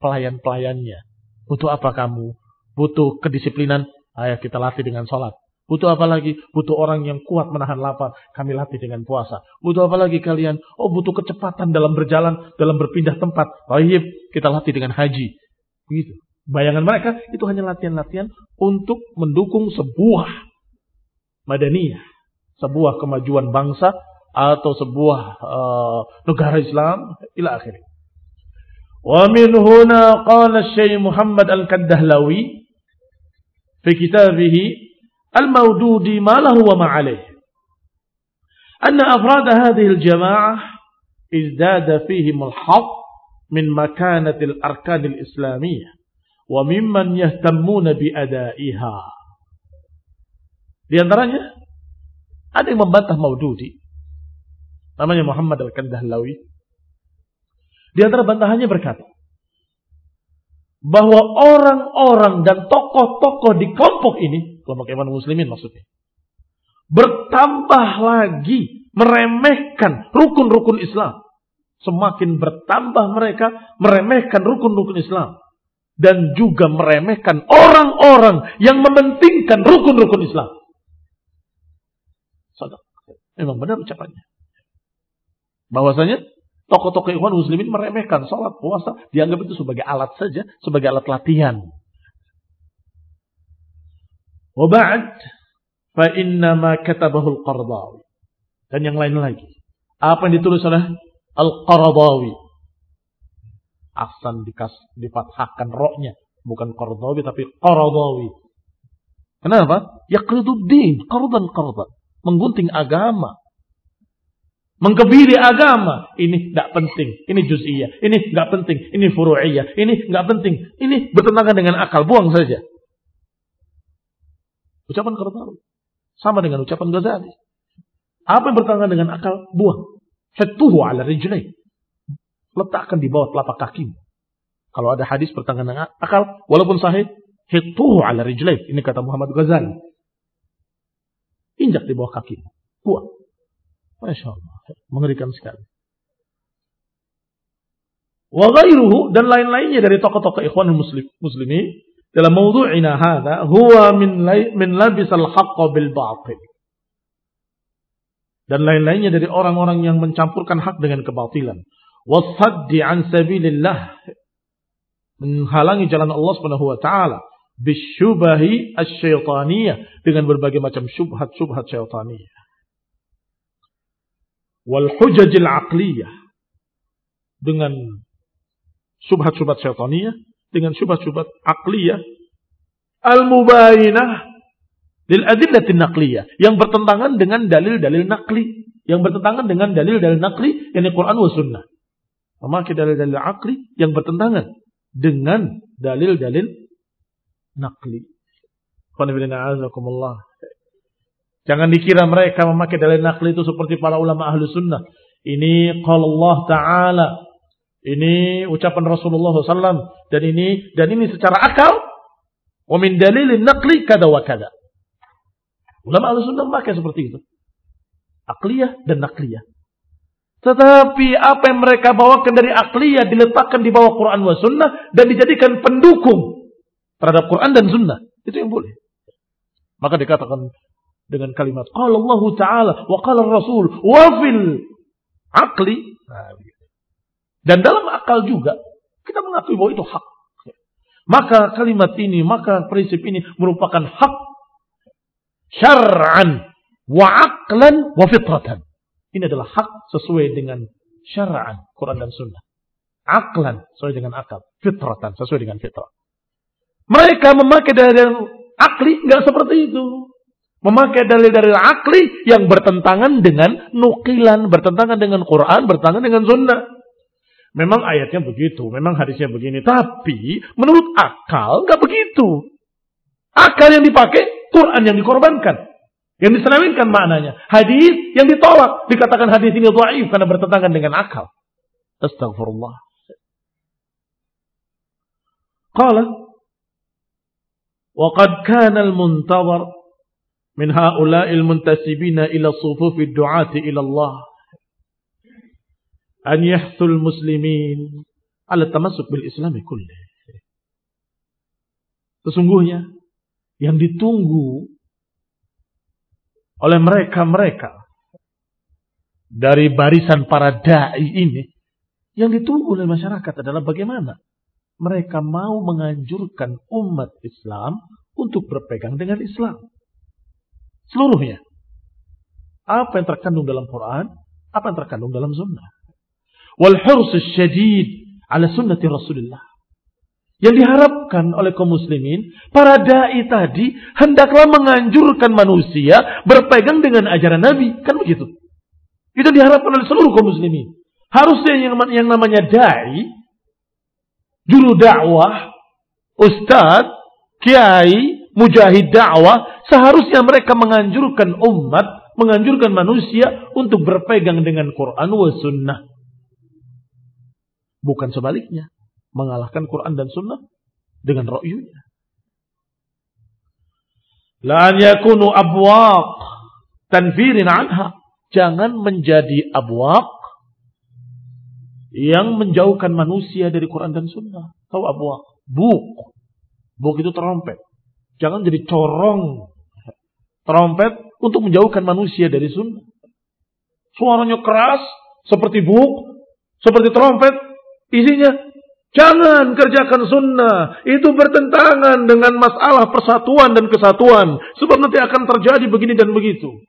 Speaker 1: pelayan-pelayannya. Butuh apa kamu? Butuh kedisiplinan? Ayo kita latih dengan sholat. Butuh apa lagi? Butuh orang yang kuat menahan lapar. Kami latih dengan puasa. Butuh apa lagi kalian? Oh butuh kecepatan dalam berjalan, dalam berpindah tempat. Baik, kita latih dengan haji. Begitu. Bayangan mereka itu hanya latihan-latihan untuk mendukung sebuah madaniyah sebuah kemajuan bangsa atau sebuah uh, negara Islam ila akhir. Wa min huna qala Syekh Muhammad Al-Kaddahlawi fi kitabih Al-Mawdudi ma lahu wa ma alayh. أن أفراد هذه الجماعة ازداد فيهم الحظ من مكانة الأركان الإسلامية وممن يهتمون بأدائها. Di antaranya ada yang membantah Maududi. Namanya Muhammad Al-Kandahlawi. Di antara bantahannya berkata. Bahwa orang-orang dan tokoh-tokoh di kelompok ini. Kelompok iman muslimin maksudnya. Bertambah lagi meremehkan rukun-rukun Islam. Semakin bertambah mereka meremehkan rukun-rukun Islam. Dan juga meremehkan orang-orang yang mementingkan rukun-rukun Islam. Sadaq. Memang benar ucapannya. Bahwasanya tokoh-tokoh ikhwan muslimin meremehkan sholat puasa dianggap itu sebagai alat saja, sebagai alat latihan. Wabad fa inna ma katabahu al-Qardawi. Dan yang lain lagi. Apa yang ditulis oleh Al-Qardawi. Aksan dikas, difathahkan roknya. Bukan Qardawi tapi Qardawi. Kenapa? Yaqriduddin. Qardan qardan menggunting agama. Mengkebiri agama. Ini tidak penting. Ini juz'iyah. Ini nggak penting. Ini furu'iyah. Ini nggak penting. Ini bertentangan dengan akal. Buang saja. Ucapan Qardawi. Sama dengan ucapan Ghazali. Apa yang bertentangan dengan akal? Buang. Fatuhu ala rijlai. Letakkan di bawah telapak kaki. Kalau ada hadis bertentangan dengan akal, walaupun sahih, hituhu ala rijlai. Ini kata Muhammad Ghazali. Injak di bawah kaki. Buang. Masya Allah. Mengerikan sekali. Wa dan lain-lainnya dari tokoh-tokoh ikhwan muslim, muslimi dalam mawdu'ina hadha huwa min min labisal haqqa bil batil. Dan lain-lainnya dari orang-orang yang mencampurkan hak dengan kebatilan. Wasaddi an sabilillah. Menghalangi jalan Allah Subhanahu wa taala bisyubahi asyaitaniyah dengan berbagai macam syubhat-syubhat syaitaniyah. Wal hujajil aqliyah dengan syubhat-syubhat syaitaniyah dengan syubhat-syubhat aqliyah al-mubayinah lil adillatin naqliyah yang bertentangan dengan dalil-dalil nakli yang bertentangan dengan dalil-dalil nakli yakni Quran wa sunnah memakai dalil-dalil akli yang bertentangan dengan dalil-dalil nakli. Jangan dikira mereka memakai dalil nakli itu seperti para ulama ahlu sunnah. Ini kalau Allah Ta'ala. Ini ucapan Rasulullah SAW. Dan ini dan ini secara akal. Wa min dalilin nakli kada wa kada. Ulama ahlu sunnah memakai seperti itu. Akliyah dan nakliyah. Tetapi apa yang mereka bawakan dari akliyah diletakkan di bawah Quran wa sunnah dan dijadikan pendukung terhadap Quran dan Sunnah. Itu yang boleh. Maka dikatakan dengan kalimat Qala Allah Ta'ala wa qala Rasul wa fil akli. Nah, Dan dalam akal juga kita mengakui bahwa itu hak. Maka kalimat ini, maka prinsip ini merupakan hak syar'an wa aqlan wa fitratan. Ini adalah hak sesuai dengan syar'an, Quran dan Sunnah. Aklan sesuai dengan akal, fitratan sesuai dengan fitrah. Mereka memakai dalil akli nggak seperti itu. Memakai dalil dari akli yang bertentangan dengan nukilan, bertentangan dengan Quran, bertentangan dengan Sunnah. Memang ayatnya begitu, memang hadisnya begini. Tapi menurut akal nggak begitu. Akal yang dipakai, Quran yang dikorbankan. Yang diselewengkan maknanya. Hadis yang ditolak. Dikatakan hadis ini dhaif karena bertentangan dengan akal. Astagfirullah. Qala وقد كان المنتظر من هؤلاء المنتسبين إلى صفوف الدعاة إلى الله an yahthul muslimin ala tamasuk bil islami kulli. Sesungguhnya yang ditunggu oleh mereka-mereka dari barisan para dai ini yang ditunggu oleh masyarakat adalah bagaimana mereka mau menganjurkan umat Islam untuk berpegang dengan Islam. Seluruhnya. Apa yang terkandung dalam Quran, apa yang terkandung dalam sunnah wal syadid ala sunnati Rasulullah. Yang diharapkan oleh kaum muslimin, para dai tadi hendaklah menganjurkan manusia berpegang dengan ajaran Nabi, kan begitu. Itu diharapkan oleh seluruh kaum muslimin. Harusnya yang, yang namanya dai, juru dakwah, ustadz, kiai, mujahid dakwah, seharusnya mereka menganjurkan umat, menganjurkan manusia untuk berpegang dengan Quran wa sunnah. Bukan sebaliknya. Mengalahkan Quran dan Sunnah dengan ro'yunya. La yakunu abwaq tanfirin anha. Jangan menjadi abwaq yang menjauhkan manusia dari Quran dan Sunnah. Tahu abwaq? Buk. Buk itu trompet. Jangan jadi corong trompet untuk menjauhkan manusia dari sunnah. Suaranya keras seperti buk, seperti trompet, Isinya, jangan kerjakan sunnah. Itu bertentangan dengan masalah persatuan dan kesatuan. Sebab nanti akan terjadi begini dan begitu.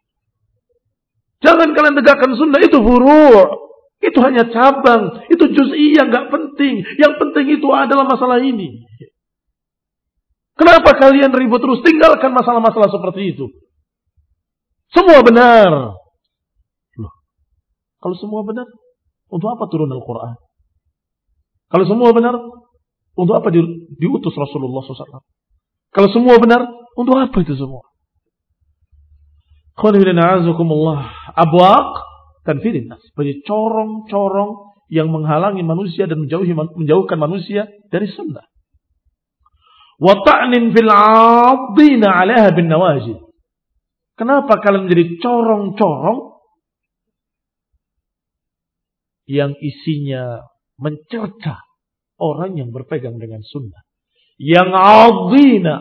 Speaker 1: Jangan kalian tegakkan sunnah, itu furu' Itu hanya cabang. Itu juz'i yang gak penting. Yang penting itu adalah masalah ini. Kenapa kalian ribut terus? Tinggalkan masalah-masalah seperti itu. Semua benar. Loh, kalau semua benar, untuk apa turun Al-Quran? Kalau semua benar, untuk apa di, diutus Rasulullah SAW? Kalau semua benar, untuk apa itu semua? Abwaq tanfirin nas. Seperti corong-corong yang menghalangi manusia dan menjauhi menjauhkan manusia dari sunnah. Wa ta'nin fil 'adina 'alaiha bin nawajid. Kenapa kalian menjadi corong-corong yang isinya mencerca orang yang berpegang dengan sunnah. Yang azina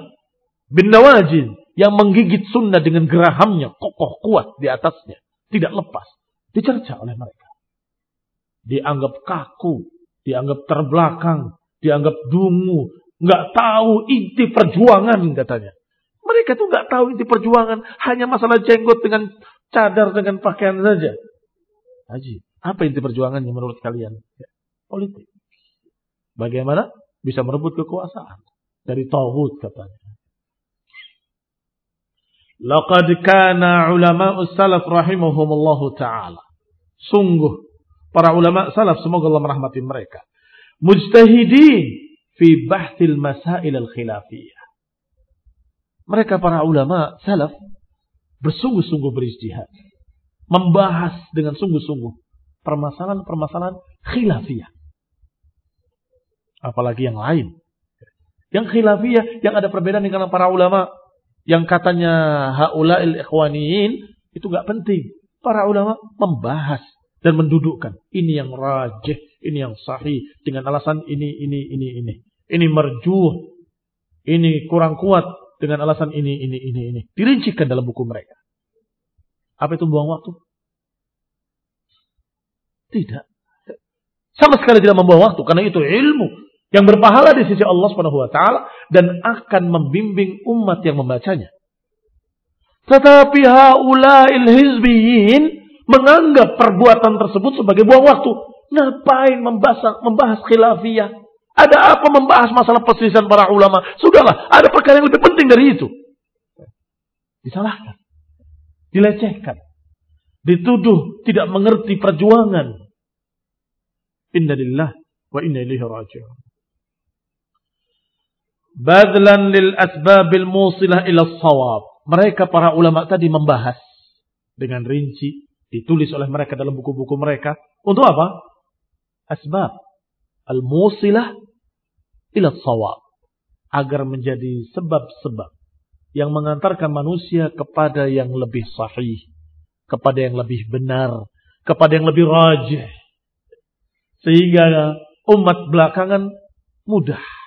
Speaker 1: bin nawajid. Yang menggigit sunnah dengan gerahamnya. Kokoh kuat di atasnya. Tidak lepas. Dicerca oleh mereka. Dianggap kaku. Dianggap terbelakang. Dianggap dungu. Nggak tahu inti perjuangan katanya. Mereka tuh nggak tahu inti perjuangan. Hanya masalah jenggot dengan cadar dengan pakaian saja. Haji, apa inti perjuangannya menurut kalian? Politik. Bagaimana bisa merebut kekuasaan dari tauhid katanya. Laqad kana ulama salaf rahimahumullahu taala. Sungguh para ulama salaf semoga Allah merahmati mereka. Mujtahidin fi bahthil masail al khilafiyah. Mereka para ulama salaf bersungguh-sungguh berijtihad. Membahas dengan sungguh-sungguh permasalahan-permasalahan khilafiyah apalagi yang lain. Yang khilafiyah, yang ada perbedaan dengan para ulama, yang katanya haula'il ikhwaniyin, itu gak penting. Para ulama membahas dan mendudukkan. Ini yang rajih, ini yang sahih, dengan alasan ini, ini, ini, ini. Ini merjuh, ini kurang kuat, dengan alasan ini, ini, ini, ini. Dirincikan dalam buku mereka. Apa itu buang waktu? Tidak. Sama sekali tidak membawa waktu karena itu ilmu yang berpahala di sisi Allah Subhanahu wa taala dan akan membimbing umat yang membacanya. Tetapi haula'il hizbiyin menganggap perbuatan tersebut sebagai buang waktu. Ngapain membahas, membahas khilafiyah? Ada apa membahas masalah perselisihan para ulama? Sudahlah, ada perkara yang lebih penting dari itu. Disalahkan. Dilecehkan. Dituduh tidak mengerti perjuangan. Inna lillah wa inna ilaihi raji'un. Badlan lil asbabil musilah ila sawab. Mereka para ulama tadi membahas dengan rinci. Ditulis oleh mereka dalam buku-buku mereka. Untuk apa? Asbab. Al-musilah ila sawab. Agar menjadi sebab-sebab yang mengantarkan manusia kepada yang lebih sahih, kepada yang lebih benar, kepada yang lebih rajih. Sehingga umat belakangan mudah.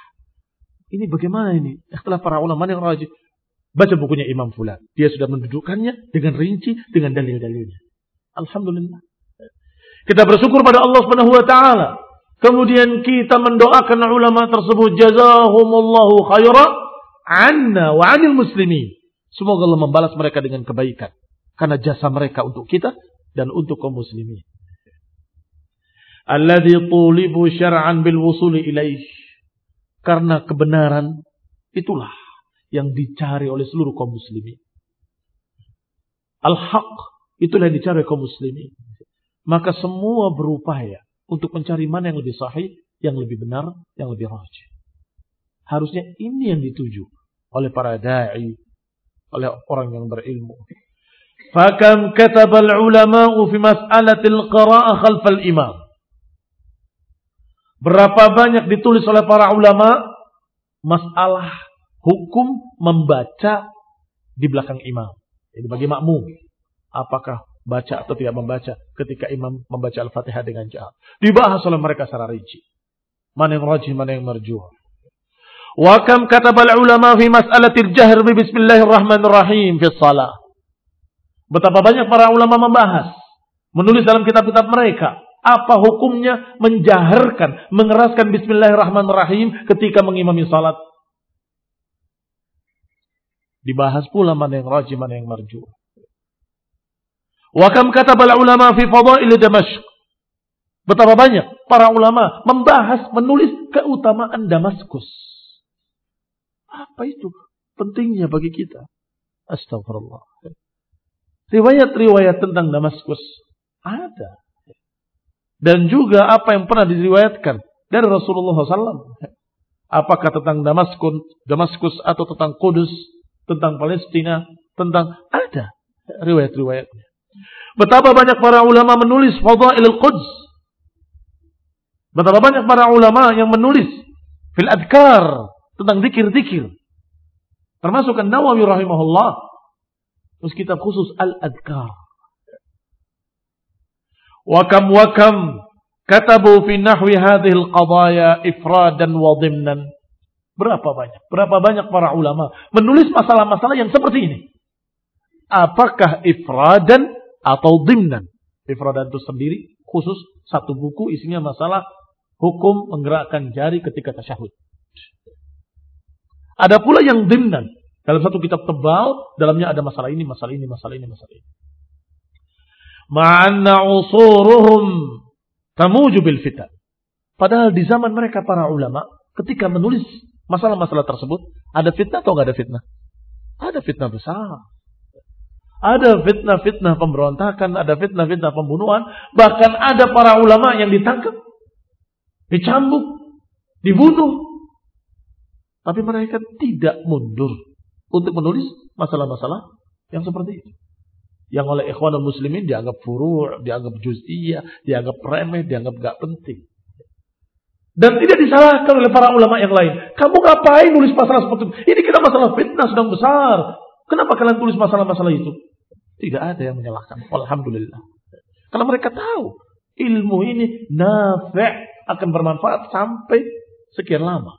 Speaker 1: Ini bagaimana ini? Ikhtilaf para ulama yang rajih. Baca bukunya Imam Fulan. Dia sudah mendudukkannya dengan rinci, dengan dalil-dalilnya. Alhamdulillah. Kita bersyukur pada Allah Subhanahu wa taala Kemudian kita mendoakan ulama tersebut jazahumullahu khaira anna wa anil muslimin. Semoga Allah membalas mereka dengan kebaikan karena jasa mereka untuk kita dan untuk kaum muslimin. Alladhi tulibu syar'an bil wusuli ilaih. Karena kebenaran itulah yang dicari oleh seluruh kaum muslimin. Al-haq itulah yang dicari kaum muslimin. Maka semua berupaya untuk mencari mana yang lebih sahih, yang lebih benar, yang lebih rajih. Harusnya ini yang dituju oleh para da'i, oleh orang yang berilmu. Fakam katabal ulama'u fi mas'alatil qira'ah khalfal imam. Berapa banyak ditulis oleh para ulama masalah hukum membaca di belakang imam. Jadi bagi makmum. Apakah baca atau tidak membaca ketika imam membaca Al-Fatihah dengan jahar. Dibahas oleh mereka secara rinci. Mana yang rajih, mana yang marjuh. Wa kam katabal ulama fi mas'alatil jahr bi bismillahirrahmanirrahim fi salah. Betapa banyak para ulama membahas, menulis dalam kitab-kitab mereka apa hukumnya menjaharkan, mengeraskan bismillahirrahmanirrahim ketika mengimami salat. Dibahas pula mana yang rajih, mana yang marjuh. Wa kam katabal ulama fi fadail Damasq. Betapa banyak para ulama membahas, menulis keutamaan Damaskus. Apa itu pentingnya bagi kita? Astagfirullah. Riwayat-riwayat tentang Damaskus ada. Dan juga apa yang pernah diriwayatkan dari Rasulullah SAW. Apakah tentang Damaskus, Damaskus atau tentang Kudus, tentang Palestina, tentang ada riwayat-riwayatnya. Betapa banyak para ulama menulis Fadailul Quds. Betapa banyak para ulama yang menulis fil adkar tentang zikir-zikir. Termasuk An-Nawawi rahimahullah. Terus kitab khusus Al-Adkar. Wakam wakam katabu fi nahwi hadhil qadaya ifradan wa dhimnan. Berapa banyak? Berapa banyak para ulama menulis masalah-masalah yang seperti ini? Apakah ifradan atau dimnan. Ifradan itu sendiri khusus satu buku isinya masalah hukum menggerakkan jari ketika tasyahud. Ada pula yang dimnan. Dalam satu kitab tebal, dalamnya ada masalah ini, masalah ini, masalah ini, masalah ini. Ma'anna usuruhum tamuju bil fitan. Padahal di zaman mereka para ulama, ketika menulis masalah-masalah tersebut, ada fitnah atau nggak ada fitnah? Ada fitnah besar. Ada fitnah-fitnah pemberontakan, ada fitnah-fitnah pembunuhan, bahkan ada para ulama yang ditangkap, dicambuk, dibunuh. Tapi mereka tidak mundur untuk menulis masalah-masalah yang seperti itu. Yang oleh ikhwanul muslimin dianggap furu', dianggap juz'iyah, dianggap remeh, dianggap gak penting. Dan tidak disalahkan oleh para ulama yang lain. Kamu ngapain nulis masalah seperti itu? Ini kita masalah fitnah sedang besar. Kenapa kalian tulis masalah-masalah itu? Tidak ada yang menyalahkan. Alhamdulillah. Karena mereka tahu ilmu ini nafi' akan bermanfaat sampai sekian lama.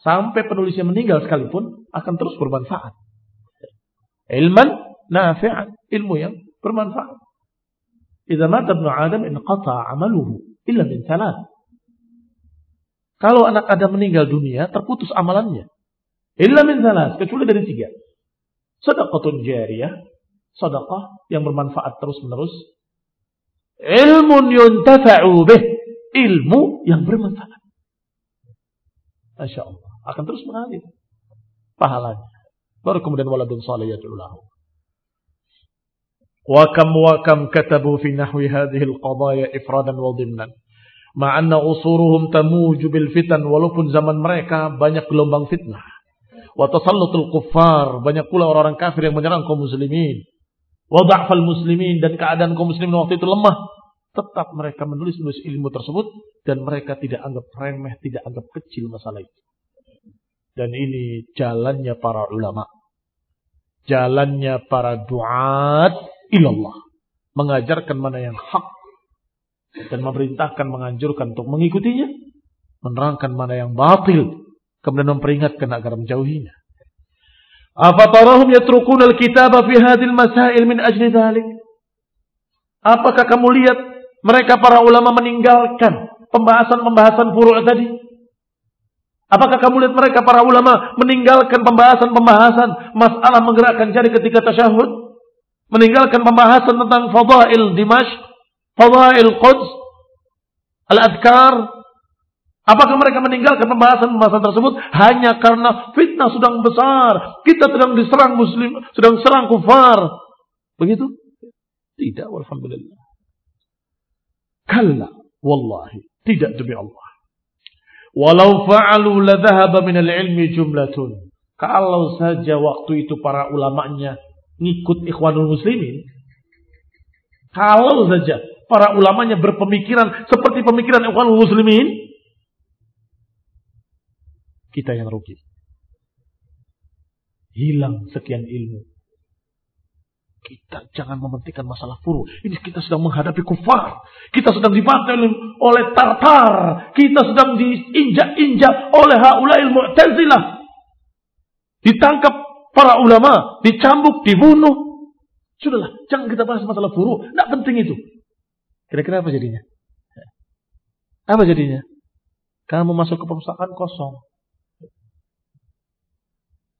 Speaker 1: Sampai penulisnya meninggal sekalipun akan terus bermanfaat. Ilman nafi'an. Ilmu yang bermanfaat. Idza mata ibnu Adam inqata amaluhu illa min salat. Kalau anak Adam meninggal dunia, terputus amalannya. Illa min salat, kecuali dari tiga. Sadaqatun jariyah, sadaqah yang bermanfaat terus-menerus. Ilmun yuntafa'u bih, ilmu yang bermanfaat. Masya Allah. Akan terus mengalir pahalanya. Baru kemudian waladun salih yad'u lahu. وكم وكم كتبوا في نحو هذه القضايا إفرادا وضمنا مع أن أصورهم تموج بالفتن walaupun zaman mereka banyak gelombang fitnah wa tasallutul kuffar banyak pula orang-orang kafir yang menyerang kaum muslimin wa dha'fal muslimin dan keadaan kaum muslimin waktu itu lemah tetap mereka menulis-nulis ilmu tersebut dan mereka tidak anggap remeh tidak anggap kecil masalah itu dan ini jalannya para ulama jalannya para duat ilallah. Mengajarkan mana yang hak dan memerintahkan menganjurkan untuk mengikutinya, menerangkan mana yang batil, kemudian memperingatkan agar menjauhinya. Afatarahum yatrukun al-kitab fi hadil masail min ajli dhalik? Apakah kamu lihat mereka para ulama meninggalkan pembahasan-pembahasan furu' tadi? Apakah kamu lihat mereka para ulama meninggalkan pembahasan-pembahasan masalah menggerakkan jari ketika tasyahud? Meninggalkan pembahasan tentang fadail Dimash, fadail Quds, al-adkar. Apakah mereka meninggalkan pembahasan-pembahasan tersebut hanya karena fitnah sedang besar, kita sedang diserang muslim, sedang serang kufar. Begitu? Tidak, alhamdulillah. Kalla, wallahi, tidak demi Allah. Walau fa'alu ladhahaba minal ilmi jumlatun. Kalau saja waktu itu para ulamanya ngikut ikhwanul muslimin. Kalau saja para ulamanya berpemikiran seperti pemikiran ikhwanul muslimin, kita yang rugi. Hilang sekian ilmu. Kita jangan mementingkan masalah furu. Ini kita sedang menghadapi kufar. Kita sedang dibantai oleh Tartar. Kita sedang diinjak-injak oleh haulail mu'tazilah. Ditangkap Para ulama dicambuk, dibunuh. Sudahlah, jangan kita bahas masalah furu. Tidak penting itu. Kira-kira apa jadinya? Apa jadinya? Kamu masuk ke perpustakaan kosong.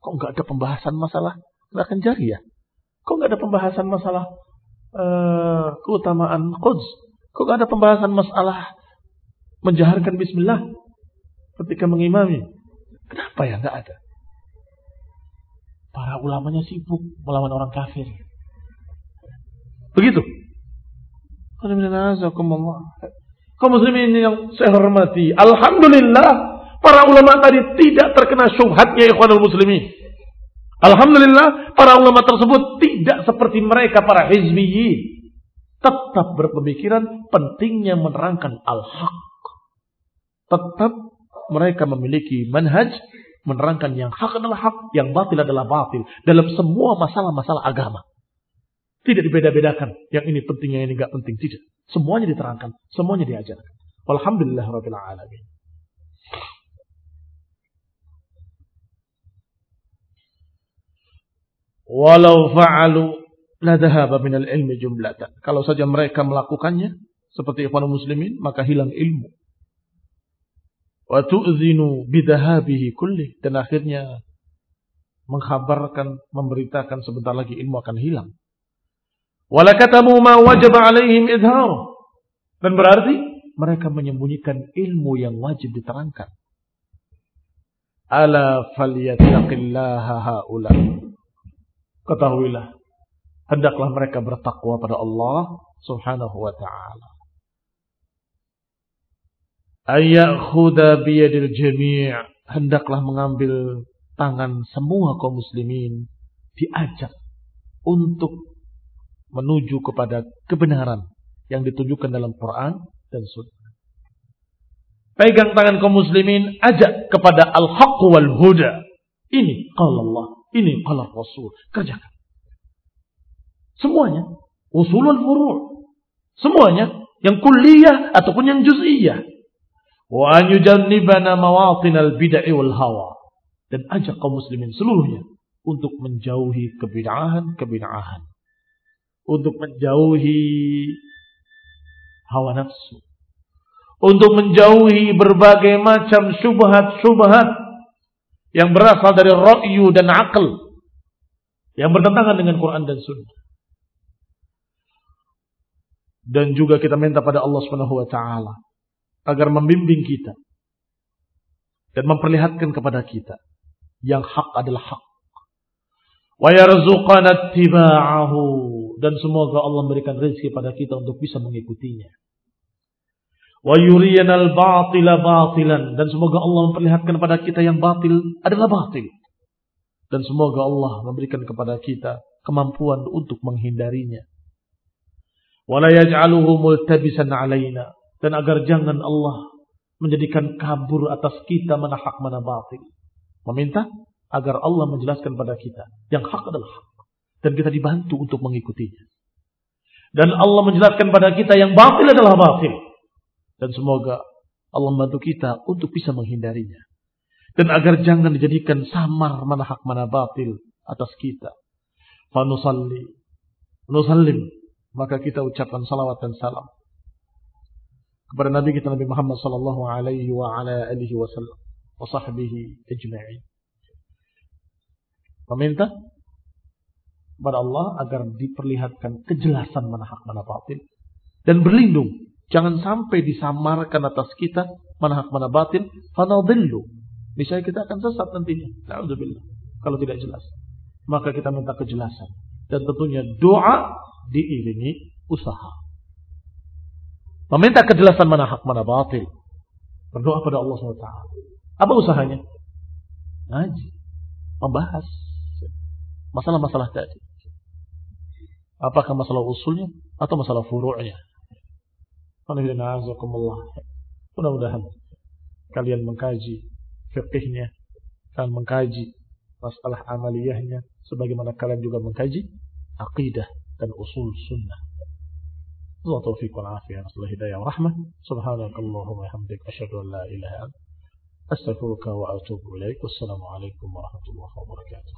Speaker 1: Kok nggak ada pembahasan masalah gerakan ya? Kok nggak ada pembahasan masalah uh, keutamaan Quds? Kok nggak ada pembahasan masalah menjaharkan Bismillah ketika mengimami? Kenapa ya nggak ada? Para ulamanya sibuk melawan orang kafir. Begitu. Kaum muslimin yang saya hormati. Alhamdulillah. Para ulama tadi tidak terkena syubhatnya ikhwanul muslimin. Alhamdulillah para ulama tersebut tidak seperti mereka para hizbiyin. Tetap berpemikiran pentingnya menerangkan al-haq. Tetap mereka memiliki manhaj menerangkan yang hak adalah hak, yang batil adalah batil dalam semua masalah-masalah agama. Tidak dibeda-bedakan. Yang ini penting, yang ini nggak penting. Tidak. Semuanya diterangkan. Semuanya diajarkan. Alhamdulillah Rabbil Alamin. Walau fa'alu ladhahaba minal ilmi jumlatan. Kalau saja mereka melakukannya seperti ikhwan muslimin, maka hilang ilmu wa tu'zinu bidahabihi kulli. Dan akhirnya mengkhabarkan memberitakan sebentar lagi ilmu akan hilang. Walakatamu ma wajaba alaihim idhar. Dan berarti mereka menyembunyikan ilmu yang wajib diterangkan. Ala falyattaqillaha haula. Ketahuilah hendaklah mereka bertakwa pada Allah subhanahu wa ta'ala Ayakhuda biyadil jami' hendaklah mengambil tangan semua kaum muslimin diajak untuk menuju kepada kebenaran yang ditunjukkan dalam Quran dan Sunnah. Pegang tangan kaum muslimin, ajak kepada al-haq wal huda. Ini kalau Allah, ini kalau Rasul. Kerjakan. Semuanya. Usulul furu' Semuanya. Yang kuliah ataupun yang juz'iyah wa an yujannibana mawatin al-bid'ah wal hawa. Dan ajak kaum muslimin seluruhnya untuk menjauhi kebid'ahan-kebid'ahan untuk menjauhi hawa nafsu. Untuk menjauhi berbagai macam subhat-subhat yang berasal dari ra'yu dan akal yang bertentangan dengan Quran dan Sunnah. Dan juga kita minta pada Allah Subhanahu wa taala agar membimbing kita dan memperlihatkan kepada kita yang hak adalah hak. Wa yarzuqana ittiba'ahu dan semoga Allah memberikan rezeki pada kita untuk bisa mengikutinya. Wa yuriyanal batila batilan dan semoga Allah memperlihatkan kepada kita yang batil adalah batil. Dan semoga Allah memberikan kepada kita kemampuan untuk menghindarinya. Wa la yaj'aluhu multabisan alaina dan agar jangan Allah menjadikan kabur atas kita mana hak mana batil. Meminta agar Allah menjelaskan pada kita yang hak adalah hak dan kita dibantu untuk mengikutinya. Dan Allah menjelaskan pada kita yang batil adalah batil dan semoga Allah membantu kita untuk bisa menghindarinya. Dan agar jangan dijadikan samar mana hak mana batil atas kita. Fanusalli. Nusallim. Maka kita ucapkan salawat dan salam. Kepada Nabi kita Nabi Muhammad sallallahu alaihi wa ala alihi wasallam. Wa sahbihi ajma'in. Meminta kepada Allah agar diperlihatkan kejelasan mana hak mana batil. Dan berlindung Jangan sampai disamarkan atas kita mana hak mana batin. Fanadillu. Misalnya kita akan sesat nantinya. Alhamdulillah. Kalau tidak jelas. Maka kita minta kejelasan. Dan tentunya doa diiringi usaha. Meminta kejelasan mana hak mana batin. Berdoa pada Allah SWT. Apa usahanya? Ngaji. Membahas. Masalah-masalah tadi. Apakah masalah usulnya atau masalah furu'nya? Mudah-mudahan kalian mengkaji fikihnya, kalian mengkaji masalah amaliyahnya, sebagaimana kalian juga mengkaji aqidah dan usul sunnah. الله توفيق والعافية نسأل الله الهداية ورحمه سبحانك اللهم وبحمدك أشهد أن لا إله إلا أنت أستغفرك وأتوب إليك. والسلام عليكم ورحمة الله وبركاته.